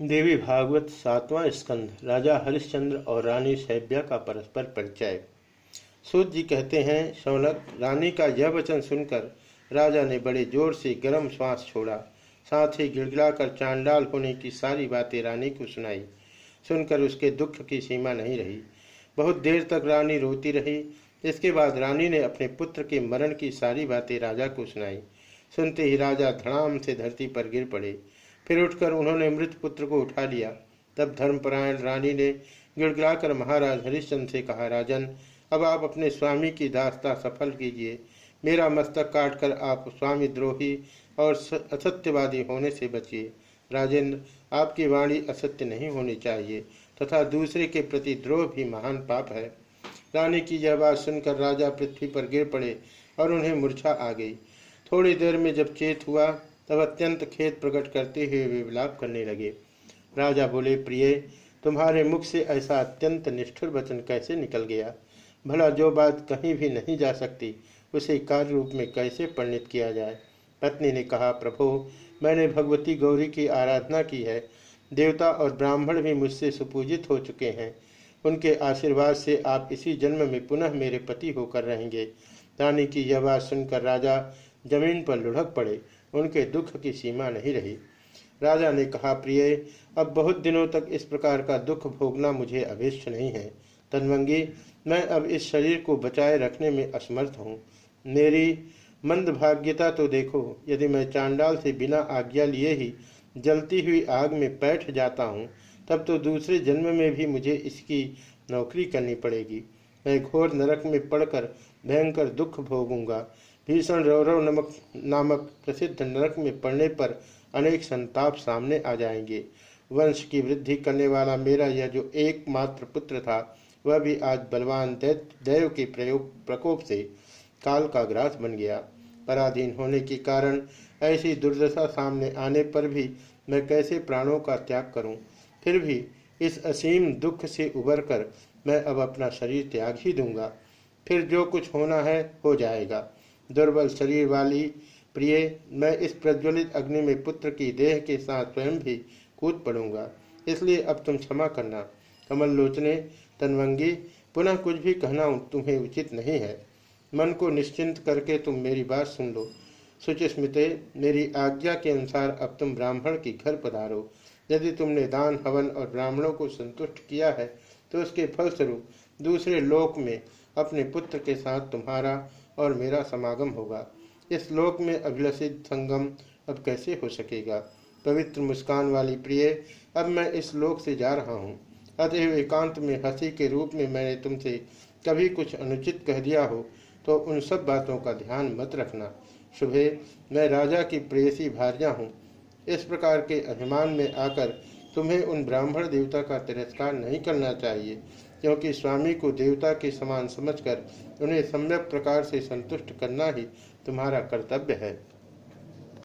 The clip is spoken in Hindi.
देवी भागवत सातवां स्कंध राजा हरिश्चंद्र और रानी सैब्या का परस्पर परिचय। सूत जी कहते हैं शौनक रानी का यह वचन सुनकर राजा ने बड़े ज़ोर से गर्म श्वास छोड़ा। साथ ही गिड़गिड़ाकर चांडाल होने की सारी बातें रानी को सुनाई। सुनकर उसके दुख की सीमा नहीं रही। बहुत देर तक रानी रोती रही। इसके बाद रानी ने अपने पुत्र के मरण की सारी बातें राजा को सुनाई। सुनते ही राजा धड़ाम से धरती पर गिर पड़े। फिर उठकर उन्होंने मृत पुत्र को उठा लिया। तब धर्मपरायण रानी ने गिड़गिड़ाकर महाराज हरिश्चंद्र से कहा, राजन, अब आप अपने स्वामी की दास्ता सफल कीजिए। मेरा मस्तक काटकर आप स्वामी द्रोही और असत्यवादी होने से बचिए। राजेंद्र, आपकी वाणी असत्य नहीं होनी चाहिए तथा दूसरे के प्रति द्रोह भी महान पाप है। रानी की यह बात सुनकर राजा पृथ्वी पर गिर पड़े और उन्हें मूर्छा आ गई। थोड़ी देर में जब चेत हुआ तब अत्यंत खेत प्रकट करते हुए वे विलाप करने लगे। राजा बोले, प्रिय, तुम्हारे मुख से ऐसा अत्यंत निष्ठुर वचन कैसे निकल गया? भला जो बात कहीं भी नहीं जा सकती, उसे कार्य रूप में कैसे परिणित किया जाए? पत्नी ने कहा, प्रभु, मैंने भगवती गौरी की आराधना की है। देवता और ब्राह्मण भी मुझसे सुपूजित हो चुके हैं। उनके आशीर्वाद से आप इसी जन्म में पुनः मेरे पति होकर रहेंगे। रानी की यह बात सुनकर राजा ज़मीन पर लुढ़क पड़े। उनके दुख की सीमा नहीं रही। राजा ने कहा, प्रिय, अब बहुत दिनों तक इस प्रकार का दुख भोगना मुझे अभिष्ट नहीं है। तनवंगी, मैं अब इस शरीर को बचाए रखने में असमर्थ हूँ। मेरी मंदभाग्यता तो देखो, यदि मैं चांडाल से बिना आज्ञा लिए ही जलती हुई आग में बैठ जाता हूँ, तब तो दूसरे जन्म में भी मुझे इसकी नौकरी करनी पड़ेगी। मैं घोर नरक में पड़कर भयंकर दुख भोगूँगा। भीषण रौरव नमक नामक प्रसिद्ध नरक में पड़ने पर अनेक संताप सामने आ जाएँगे। वंश की वृद्धि करने वाला मेरा यह जो एकमात्र पुत्र था, वह भी आज बलवान दैव के प्रयोग, प्रकोप से काल का ग्रास बन गया। पराधीन होने के कारण ऐसी दुर्दशा सामने आने पर भी मैं कैसे प्राणों का त्याग करूँ? फिर भी इस असीम दुख से उबर कर मैं अब अपना शरीर त्याग ही दूँगा। फिर जो कुछ होना है, हो जाएगा। दुर्बल शरीर वाली। प्रिय, मैं इस प्रज्वलित अग्नि में पुत्र की देह के साथ स्वयं भी कूद पड़ूँगा। इसलिए अब तुम क्षमा करना। कमल लोचने तनवंगी, पुनः कुछ भी कहना तुम्हें उचित नहीं है। मन को निश्चिंत करके तुम मेरी बात सुन लो। सुचिस्मिते, मेरी आज्ञा के अनुसार अब तुम ब्राह्मण की घर पधारो। यदि तुमने दान, हवन और ब्राह्मणों को संतुष्ट किया है तो उसके फलस्वरूप दूसरे लोक में अपने पुत्र के साथ तुम्हारा और मेरा समागम होगा। इस लोक में अभिलषित संगम अब कैसे हो सकेगा? पवित्र मुस्कान वाली प्रिय, अब मैं इस लोक से जा रहा हूँ। अतएव एकांत में हँसी के रूप में मैंने तुमसे कभी कुछ अनुचित कह दिया हो तो उन सब बातों का ध्यान मत रखना। सुबह मैं राजा की प्रेयसी भार्या हूँ। इस प्रकार के अभिमान में आकर तुम्हें उन ब्राह्मण देवता का तिरस्कार नहीं करना चाहिए। क्योंकि स्वामी को देवता के समान समझकर उन्हें सम्यक प्रकार से संतुष्ट करना ही तुम्हारा कर्तव्य है।